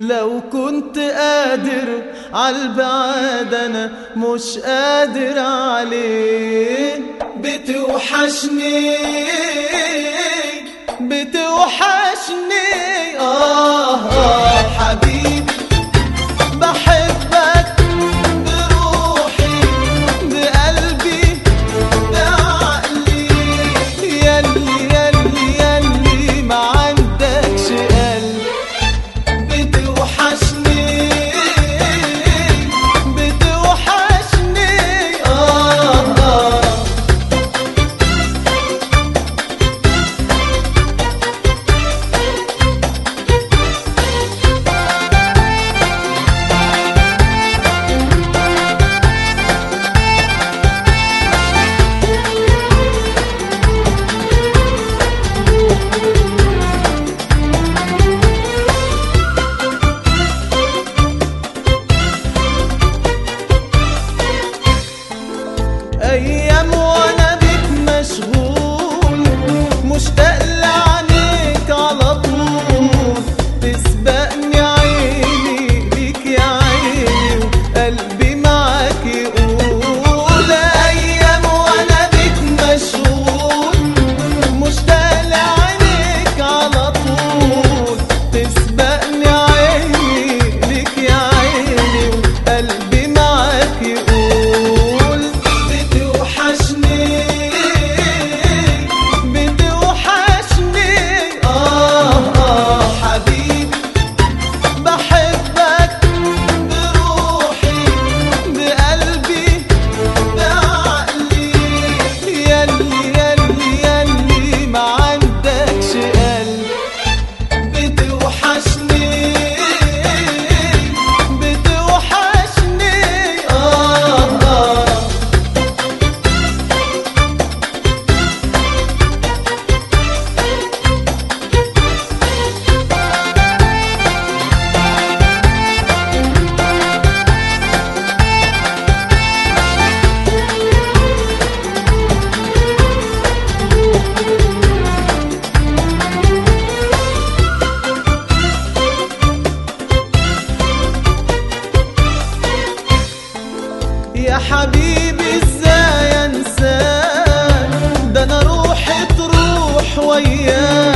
لو كنت قادر عالبعاد أنا مش قادر عليه. بتوحشني بتوحشني. yeah. يا حبيبي إزاي أنساك؟ ده أنا روحي تروح وياك.